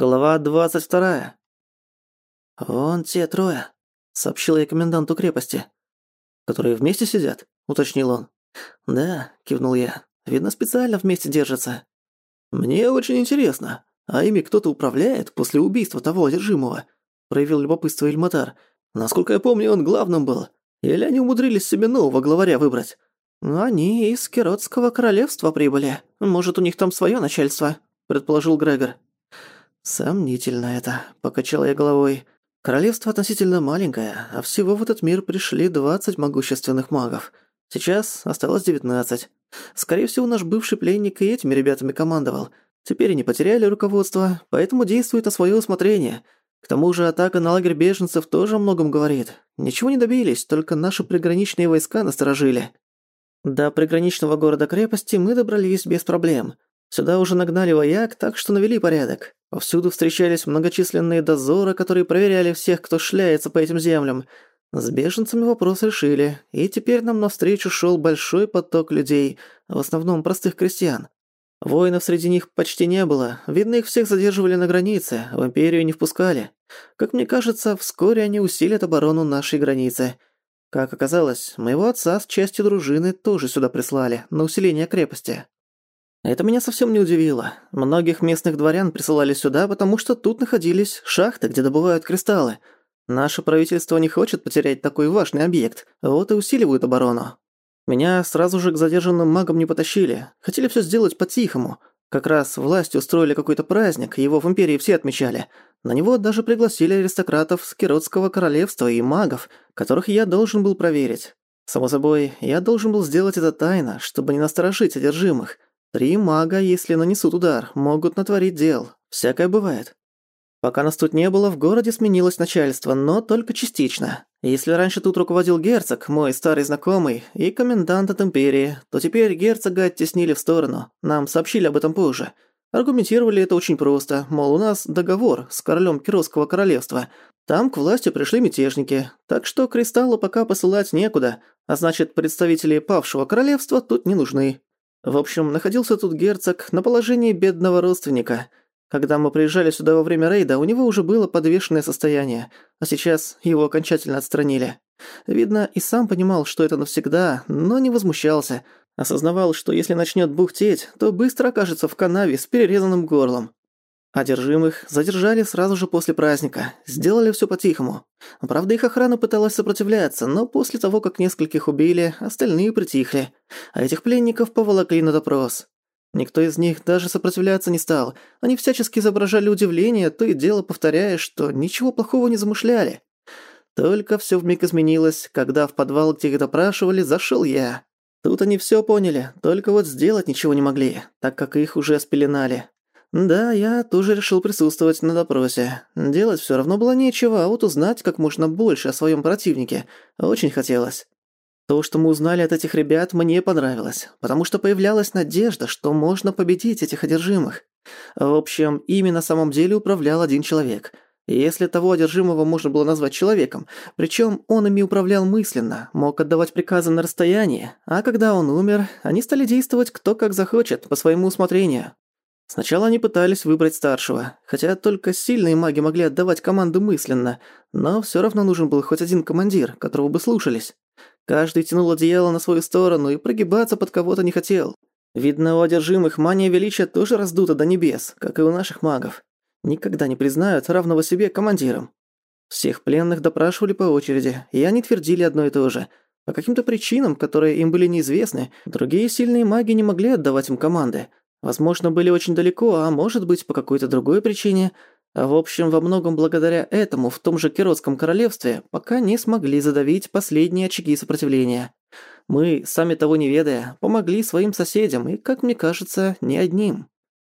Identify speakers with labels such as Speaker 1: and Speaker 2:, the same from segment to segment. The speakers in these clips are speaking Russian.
Speaker 1: Глава 22. «Вон те трое», — сообщил я коменданту крепости. «Которые вместе сидят?» — уточнил он. «Да», — кивнул я. «Видно, специально вместе держатся». «Мне очень интересно, а ими кто-то управляет после убийства того одержимого?» — проявил любопытство Ильматар. «Насколько я помню, он главным был. Или они умудрились себе нового главаря выбрать?»
Speaker 2: ну, «Они из Керотского королевства прибыли. Может, у них там свое начальство», — предположил Грегор.
Speaker 1: Сомнительно это, покачал я головой. Королевство относительно маленькое, а всего в этот мир пришли 20 могущественных магов. Сейчас осталось 19. Скорее всего, наш бывший пленник и этими ребятами командовал. Теперь они потеряли руководство, поэтому действует на свое усмотрение. К тому же атака на лагерь беженцев тоже о многом говорит. Ничего не добились, только наши приграничные войска насторожили. До приграничного города-крепости мы добрались без проблем – Сюда уже нагнали вояк, так что навели порядок. Повсюду встречались многочисленные дозоры, которые проверяли всех, кто шляется по этим землям. С беженцами вопрос решили, и теперь нам навстречу шел большой поток людей, в основном простых крестьян. Воинов среди них почти не было, видно, их всех задерживали на границе, в Империю не впускали. Как мне кажется, вскоре они усилят оборону нашей границы. Как оказалось, моего отца с частью дружины тоже сюда прислали, на усиление крепости. Это меня совсем не удивило. Многих местных дворян присылали сюда, потому что тут находились шахты, где добывают кристаллы. Наше правительство не хочет потерять такой важный объект, вот и усиливают оборону. Меня сразу же к задержанным магам не потащили. Хотели все сделать по-тихому. Как раз власть устроили какой-то праздник, его в империи все отмечали. На него даже пригласили аристократов с Киротского королевства и магов, которых я должен был проверить. Само собой, я должен был сделать это тайно, чтобы не насторожить одержимых – Три мага, если нанесут удар, могут натворить дел. Всякое бывает. Пока нас тут не было, в городе сменилось начальство, но только частично. Если раньше тут руководил герцог, мой старый знакомый, и комендант от империи, то теперь герцога оттеснили в сторону. Нам сообщили об этом позже. Аргументировали это очень просто, мол, у нас договор с королем Кировского королевства. Там к власти пришли мятежники, так что кристаллу пока посылать некуда, а значит, представители павшего королевства тут не нужны. В общем, находился тут герцог на положении бедного родственника. Когда мы приезжали сюда во время рейда, у него уже было подвешенное состояние, а сейчас его окончательно отстранили. Видно, и сам понимал, что это навсегда, но не возмущался. Осознавал, что если начнет бухтеть, то быстро окажется в канаве с перерезанным горлом. Одержимых задержали сразу же после праздника, сделали всё по-тихому. Правда, их охрана пыталась сопротивляться, но после того, как нескольких убили, остальные притихли, а этих пленников поволокли на допрос. Никто из них даже сопротивляться не стал, они всячески изображали удивление, то и дело повторяя, что ничего плохого не замышляли. Только всё вмиг изменилось, когда в подвал, где их допрашивали, зашёл я. Тут они всё поняли, только вот сделать ничего не могли, так как их уже спеленали. Да, я тоже решил присутствовать на допросе. Делать всё равно было нечего, а вот узнать как можно больше о своём противнике очень хотелось. То, что мы узнали от этих ребят, мне понравилось, потому что появлялась надежда, что можно победить этих одержимых. В общем, ими на самом деле управлял один человек. Если того одержимого можно было назвать человеком, причём он ими управлял мысленно, мог отдавать приказы на расстоянии, а когда он умер, они стали действовать кто как захочет, по своему усмотрению, Сначала они пытались выбрать старшего, хотя только сильные маги могли отдавать команды мысленно, но всё равно нужен был хоть один командир, которого бы слушались. Каждый тянул одеяло на свою сторону и прогибаться под кого-то не хотел. Видно, у одержимых мания величия тоже раздута до небес, как и у наших магов. Никогда не признают равного себе командиром. Всех пленных допрашивали по очереди, и они твердили одно и то же. По каким-то причинам, которые им были неизвестны, другие сильные маги не могли отдавать им команды – Возможно, были очень далеко, а может быть, по какой-то другой причине. В общем, во многом благодаря этому в том же Киротском королевстве пока не смогли задавить последние очаги сопротивления. Мы, сами того не ведая, помогли своим соседям и, как мне кажется, не одним.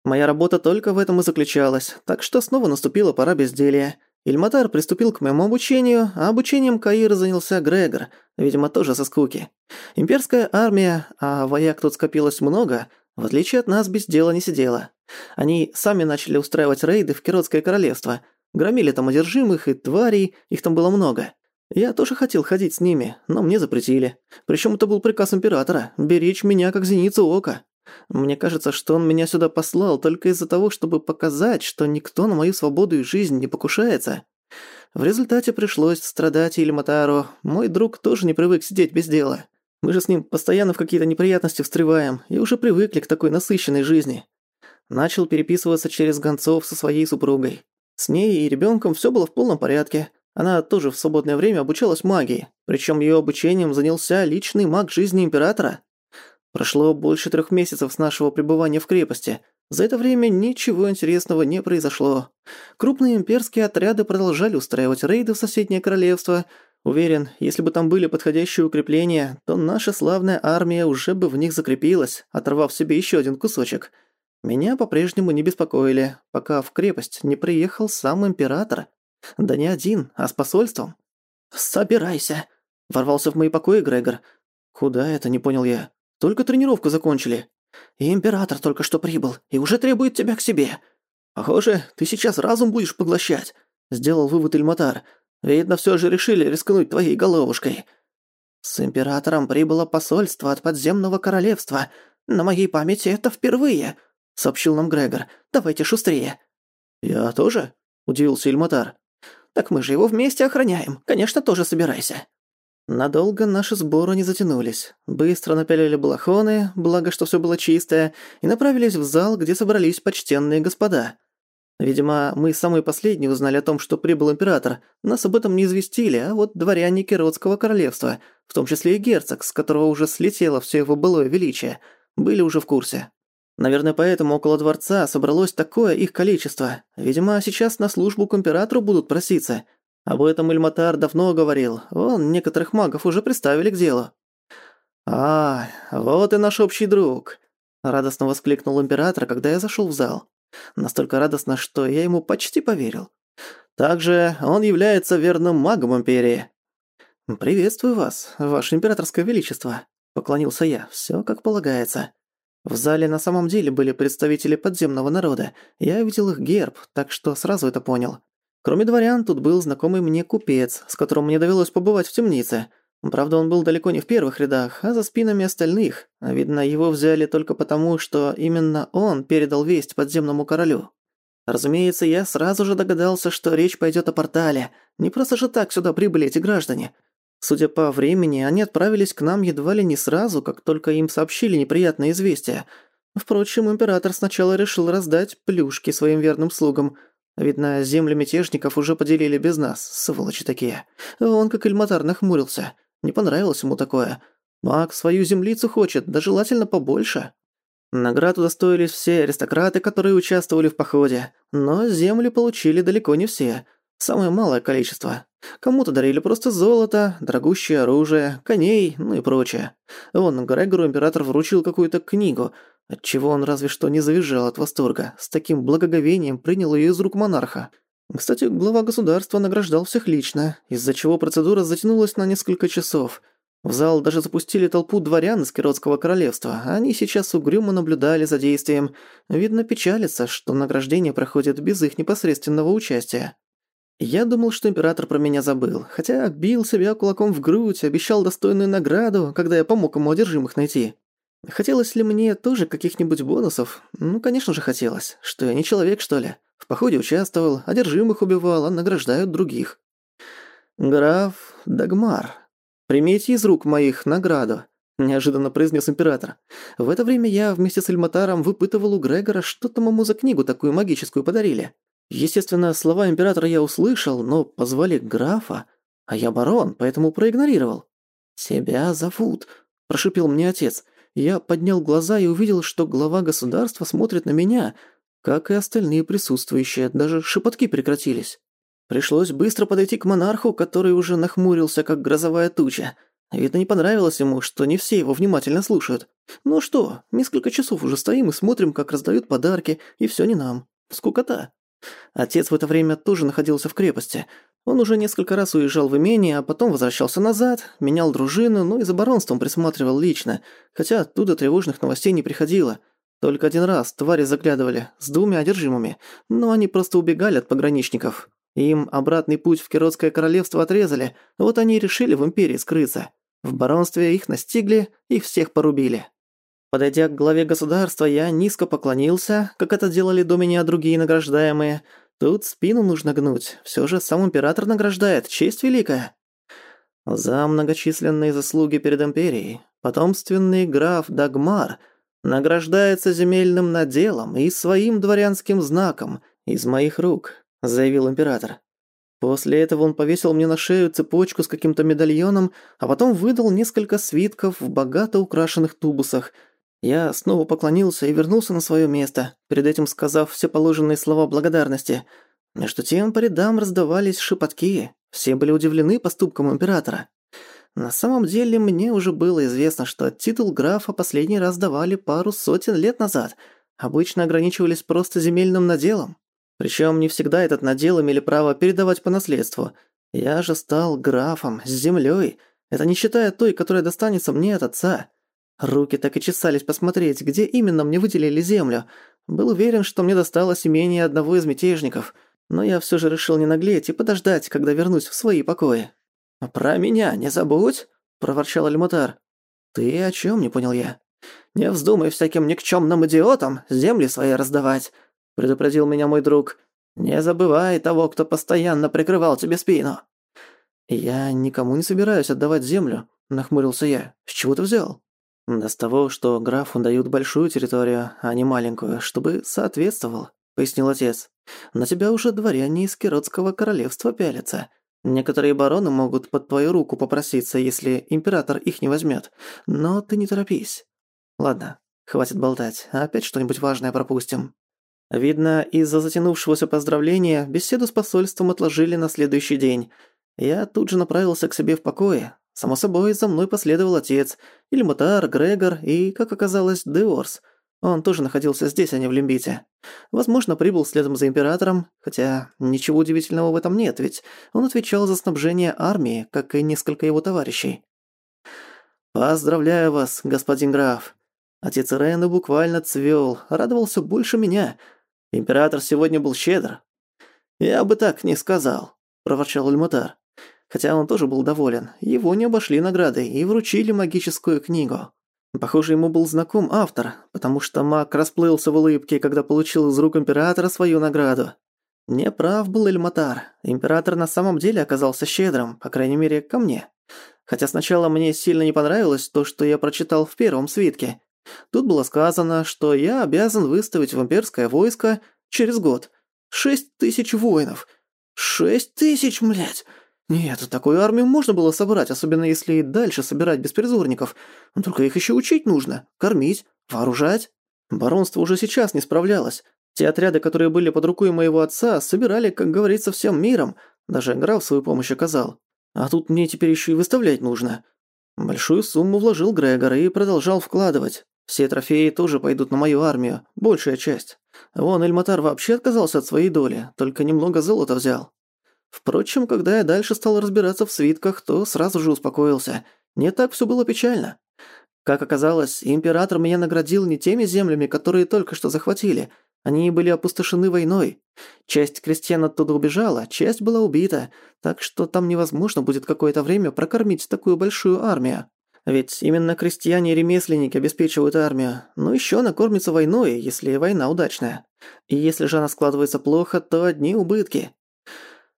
Speaker 1: Моя работа только в этом и заключалась, так что снова наступила пора безделья. Ильматар приступил к моему обучению, а обучением Каира занялся Грегор, видимо, тоже со скуки. Имперская армия, а вояк тут скопилось много – в отличие от нас, без дела не сидела. Они сами начали устраивать рейды в Киротское королевство. Громили там одержимых и тварей, их там было много. Я тоже хотел ходить с ними, но мне запретили. Причем это был приказ императора – беречь меня как зеницу ока. Мне кажется, что он меня сюда послал только из-за того, чтобы показать, что никто на мою свободу и жизнь не покушается. В результате пришлось страдать ильматаро. Мой друг тоже не привык сидеть без дела. Мы же с ним постоянно в какие-то неприятности встреваем и уже привыкли к такой насыщенной жизни. Начал переписываться через Гонцов со своей супругой. С ней и ребенком все было в полном порядке. Она тоже в свободное время обучалась магии, причем ее обучением занялся личный маг жизни императора. Прошло больше трех месяцев с нашего пребывания в крепости. За это время ничего интересного не произошло. Крупные имперские отряды продолжали устраивать рейды в соседнее королевство – Уверен, если бы там были подходящие укрепления, то наша славная армия уже бы в них закрепилась, оторвав себе еще один кусочек. Меня по-прежнему не беспокоили, пока в крепость не приехал сам император. Да не один, а с посольством. «Собирайся!» – ворвался в мои покои Грегор. «Куда это?» – не понял я. «Только тренировку закончили. И император только что прибыл, и уже требует тебя к себе. Похоже, ты сейчас разум будешь поглощать», – сделал вывод Эльматар – Видно, все же решили рискнуть твоей головушкой. С императором прибыло посольство от подземного королевства. На моей памяти это впервые», — сообщил нам Грегор. «Давайте шустрее». «Я тоже?» — удивился Ильматар. «Так мы же его вместе охраняем. Конечно, тоже собирайся». Надолго наши сборы не затянулись. Быстро напялили балахоны, благо что все было чистое, и направились в зал, где собрались почтенные господа. Видимо, мы самые последние узнали о том, что прибыл император. Нас об этом не известили, а вот дворяне Киротского королевства, в том числе и герцог, с которого уже слетело все его былое величие, были уже в курсе. Наверное, поэтому около дворца собралось такое их количество. Видимо, сейчас на службу к императору будут проситься. Об этом Эльматар давно говорил. Вон, некоторых магов уже приставили к делу. «А, вот и наш общий друг», — радостно воскликнул император, когда я зашёл в зал. Настолько радостно, что я ему почти поверил. Также он является верным магом Империи. «Приветствую вас, ваше императорское величество», — поклонился я, все как полагается. В зале на самом деле были представители подземного народа, я увидел их герб, так что сразу это понял. Кроме дворян, тут был знакомый мне купец, с которым мне довелось побывать в темнице — Правда, он был далеко не в первых рядах, а за спинами остальных. А видно, его взяли только потому, что именно он передал весть подземному королю. Разумеется, я сразу же догадался, что речь пойдет о портале. Не просто же так сюда прибыли эти граждане. Судя по времени, они отправились к нам едва ли не сразу, как только им сообщили неприятное известие. Впрочем, император сначала решил раздать плюшки своим верным слугам. Видно, земли мятежников уже поделили без нас, сволочи такие. Он как Эльматар нахмурился. Не понравилось ему такое. Маг свою землицу хочет, да желательно побольше. Награду удостоились все аристократы, которые участвовали в походе, но земли получили далеко не все. Самое малое количество. Кому-то дарили просто золото, дорогущее оружие, коней, ну и прочее. Вон, Грегору император вручил какую-то книгу, отчего он разве что не завизжал от восторга, с таким благоговением принял ее из рук монарха. Кстати, глава государства награждал всех лично, из-за чего процедура затянулась на несколько часов. В зал даже запустили толпу дворян из Киротского королевства. Они сейчас угрюмо наблюдали за действием. Видно, печалятся, что награждение проходит без их непосредственного участия. Я думал, что император про меня забыл, хотя бил себя кулаком в грудь, обещал достойную награду, когда я помог ему одержимых найти. Хотелось ли мне тоже каких-нибудь бонусов? Ну, конечно же, хотелось. Что я не человек, что ли? В походе участвовал, одержимых убивал, а награждают других. Граф Дагмар. Примите из рук моих награду. Неожиданно произнес император. В это время я вместе с Эльматаром выпытывал у Грегора, что там ему за книгу такую магическую подарили. Естественно, слова императора я услышал, но позвали графа, а я барон, поэтому проигнорировал. «Тебя зовут», – прошипел мне отец – я поднял глаза и увидел, что глава государства смотрит на меня, как и остальные присутствующие, даже шепотки прекратились. Пришлось быстро подойти к монарху, который уже нахмурился, как грозовая туча. Видно, не понравилось ему, что не все его внимательно слушают. Ну что, несколько часов уже стоим и смотрим, как раздают подарки, и все не нам. Скукота. Отец в это время тоже находился в крепости. Он уже несколько раз уезжал в имение, а потом возвращался назад, менял дружину, ну и за баронством присматривал лично, хотя оттуда тревожных новостей не приходило. Только один раз твари заглядывали, с двумя одержимыми, но они просто убегали от пограничников. Им обратный путь в Киротское королевство отрезали, вот они и решили в империи скрыться. В баронстве их настигли и всех порубили. Подойдя к главе государства, я низко поклонился, как это делали до меня другие награждаемые – Тут спину нужно гнуть. Все же сам император награждает. Честь великая. За многочисленные заслуги перед империей потомственный граф Дагмар награждается земельным наделом и своим дворянским знаком из моих рук, заявил император. После этого он повесил мне на шею цепочку с каким-то медальоном, а потом выдал несколько свитков в богато украшенных тубусах – я снова поклонился и вернулся на свое место, перед этим сказав все положенные слова благодарности. Между тем по рядам раздавались шепотки, все были удивлены поступком императора. На самом деле мне уже было известно, что титул графа последний раз давали пару сотен лет назад, обычно ограничивались просто земельным наделом. Причем не всегда этот надел имели право передавать по наследству. Я же стал графом, с землей, это не считая той, которая достанется мне от отца. Руки так и чесались посмотреть, где именно мне выделили землю. Был уверен, что мне досталось имение одного из мятежников, но я все же решил не наглеть и подождать, когда вернусь в свои покои. «Про меня не забудь!» – проворчал Альмутар. «Ты о чем не понял я?» «Не вздумай всяким никчёмным идиотам земли свои раздавать», – предупредил меня мой друг. «Не забывай того, кто постоянно прикрывал тебе спину». «Я никому не собираюсь отдавать землю», – нахмурился я. «С чего ты взял?» «С того, что графу дают большую территорию, а не маленькую, чтобы соответствовал», — пояснил отец. «На тебя уже дворяне из Киротского королевства пялятся. Некоторые бароны могут под твою руку попроситься, если император их не возьмет. Но ты не торопись. Ладно, хватит болтать, опять что-нибудь важное пропустим». Видно, из-за затянувшегося поздравления беседу с посольством отложили на следующий день. Я тут же направился к себе в покое, Само собой, за мной последовал отец, Ильматар, Грегор и, как оказалось, Деорс. Он тоже находился здесь, а не в Лимбите. Возможно, прибыл следом за императором, хотя ничего удивительного в этом нет, ведь он отвечал за снабжение армии, как и несколько его товарищей. «Поздравляю вас, господин граф!» Отец Рейна буквально цвёл, радовался больше меня. Император сегодня был щедр. «Я бы так не сказал», — проворчал Альмутар хотя он тоже был доволен. Его не обошли наградой и вручили магическую книгу. Похоже, ему был знаком автор, потому что маг расплылся в улыбке, когда получил из рук императора свою награду. Не прав был Эльматар. Император на самом деле оказался щедрым, по крайней мере, ко мне. Хотя сначала мне сильно не понравилось то, что я прочитал в первом свитке. Тут было сказано, что я обязан выставить в имперское войско через год. Шесть тысяч воинов. Шесть тысяч, блядь! Нет, такую армию можно было собрать, особенно если и дальше собирать беспризорников. Только их еще учить нужно, кормить, вооружать. Баронство уже сейчас не справлялось. Те отряды, которые были под рукой моего отца, собирали, как говорится, всем миром. Даже граф свою помощь оказал. А тут мне теперь еще и выставлять нужно. Большую сумму вложил Грегор и продолжал вкладывать. Все трофеи тоже пойдут на мою армию, большая часть. Вон Эльматар вообще отказался от своей доли, только немного золота взял. Впрочем, когда я дальше стал разбираться в свитках, то сразу же успокоился. Не так всё было печально. Как оказалось, император меня наградил не теми землями, которые только что захватили. Они были опустошены войной. Часть крестьян оттуда убежала, часть была убита, так что там невозможно будет какое-то время прокормить такую большую армию. Ведь именно крестьяне и ремесленники обеспечивают армию, ну, но еще она кормится войной, если война удачная. И если же она складывается плохо, то одни убытки.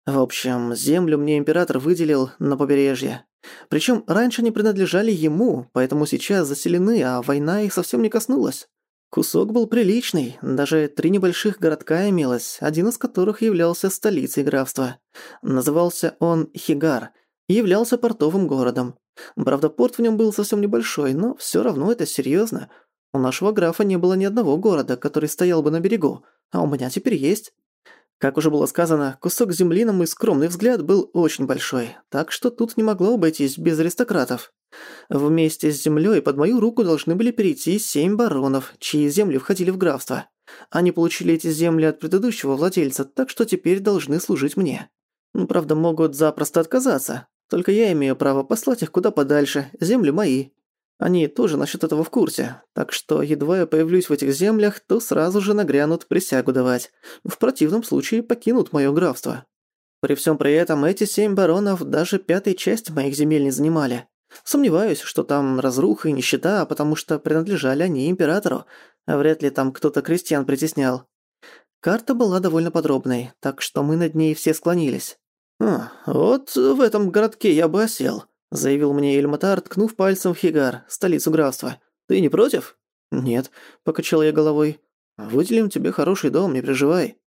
Speaker 1: В общем, землю мне император выделил на побережье. Причем раньше они принадлежали ему, поэтому сейчас заселены, а война их совсем не коснулась. Кусок был приличный, даже три небольших городка имелось, один из которых являлся столицей графства. Назывался он Хигар и являлся портовым городом. Правда, порт в нем был совсем небольшой, но все равно это серьезно. У нашего графа не было ни одного города, который стоял бы на берегу, а у меня теперь есть. Как уже было сказано, кусок земли на мой скромный взгляд был очень большой, так что тут не могло обойтись без аристократов. Вместе с землей под мою руку должны были перейти семь баронов, чьи земли входили в графство. Они получили эти земли от предыдущего владельца, так что теперь должны служить мне. Ну, правда, могут запросто отказаться. Только я имею право послать их куда подальше, земли мои. Они тоже насчет этого в курсе, так что едва я появлюсь в этих землях, то сразу же нагрянут присягу давать. В противном случае покинут моё графство. При всем при этом эти семь баронов даже пятой часть моих земель не занимали. Сомневаюсь, что там разруха и нищета, а потому что принадлежали они императору, а вряд ли там кто-то крестьян притеснял. Карта была довольно подробной, так что мы над ней все склонились. А, вот в этом городке я бы осел», — заявил мне Эльматар, ткнув пальцем в Хигар, столицу графства. «Ты не против?» «Нет», — покачал я головой. «А «Выделим тебе хороший дом, не переживай».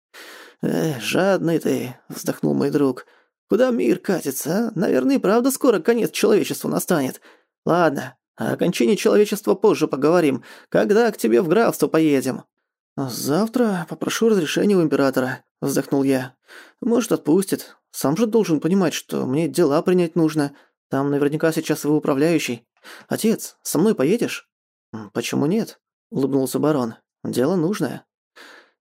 Speaker 1: «Эх, жадный ты», — вздохнул мой друг. «Куда мир катится, а? Наверное, и правда скоро конец человечеству настанет. Ладно, о кончине человечества позже поговорим, когда к тебе в графство поедем». «Завтра попрошу разрешения у императора», — вздохнул я. «Может, отпустит. Сам же должен понимать, что мне дела принять нужно». Там наверняка сейчас вы управляющий. Отец, со мной поедешь?» «Почему нет?» – улыбнулся барон. «Дело нужное».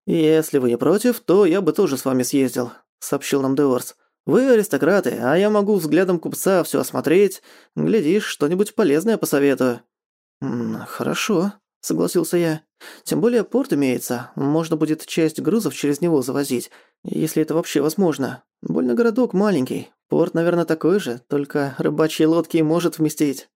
Speaker 1: «Если вы не против, то я бы тоже с вами съездил», – сообщил нам Деорс. «Вы аристократы, а я могу взглядом купца все осмотреть. Глядишь, что-нибудь полезное посоветую». «Хорошо», — согласился я. «Тем более порт имеется, можно будет часть грузов через него завозить. Если это вообще возможно. Больно городок маленький. Порт, наверное, такой же, только рыбачьи лодки может вместить.